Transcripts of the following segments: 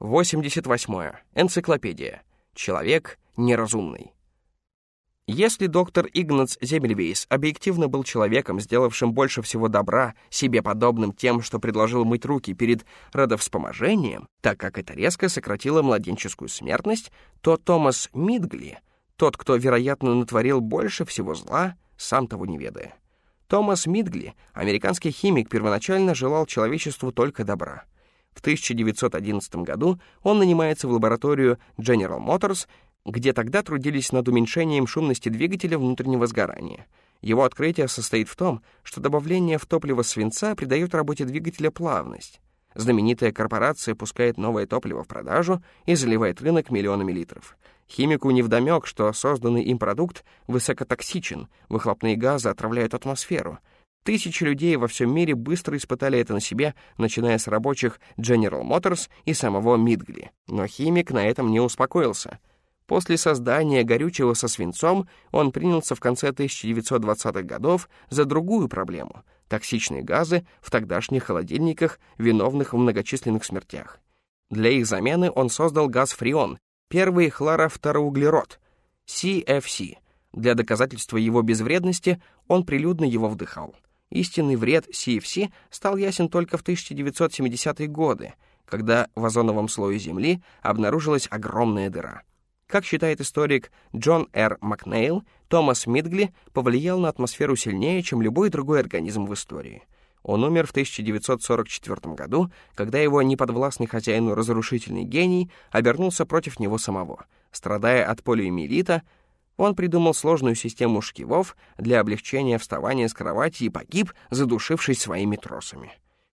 88. Энциклопедия. Человек неразумный. Если доктор Игнац Земельвейс объективно был человеком, сделавшим больше всего добра, себе подобным тем, что предложил мыть руки перед родовспоможением, так как это резко сократило младенческую смертность, то Томас Мидгли, тот, кто, вероятно, натворил больше всего зла, сам того не ведая. Томас Мидгли, американский химик, первоначально желал человечеству только добра. В 1911 году он нанимается в лабораторию General Motors, где тогда трудились над уменьшением шумности двигателя внутреннего сгорания. Его открытие состоит в том, что добавление в топливо свинца придает работе двигателя плавность. Знаменитая корпорация пускает новое топливо в продажу и заливает рынок миллионами литров. Химику невдомек, что созданный им продукт высокотоксичен, выхлопные газы отравляют атмосферу. Тысячи людей во всем мире быстро испытали это на себе, начиная с рабочих General Motors и самого Мидгли. Но химик на этом не успокоился. После создания горючего со свинцом он принялся в конце 1920-х годов за другую проблему — токсичные газы в тогдашних холодильниках, виновных в многочисленных смертях. Для их замены он создал газ фреон, Первый хлорофтороуглерод, CFC. Для доказательства его безвредности он прилюдно его вдыхал. Истинный вред CFC стал ясен только в 1970-е годы, когда в озоновом слое Земли обнаружилась огромная дыра. Как считает историк Джон Р. Макнейл, Томас Мидгли повлиял на атмосферу сильнее, чем любой другой организм в истории — он умер в 1944 году, когда его неподвластный хозяину разрушительный гений обернулся против него самого. Страдая от полиомиелита, он придумал сложную систему шкивов для облегчения вставания с кровати и погиб, задушившись своими тросами.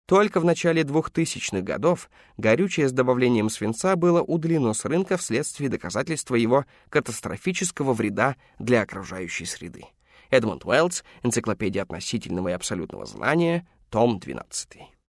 Только в начале 2000-х годов горючее с добавлением свинца было удалено с рынка вследствие доказательства его катастрофического вреда для окружающей среды. Эдмунд Уэллс, «Энциклопедия относительного и абсолютного знания», том 12.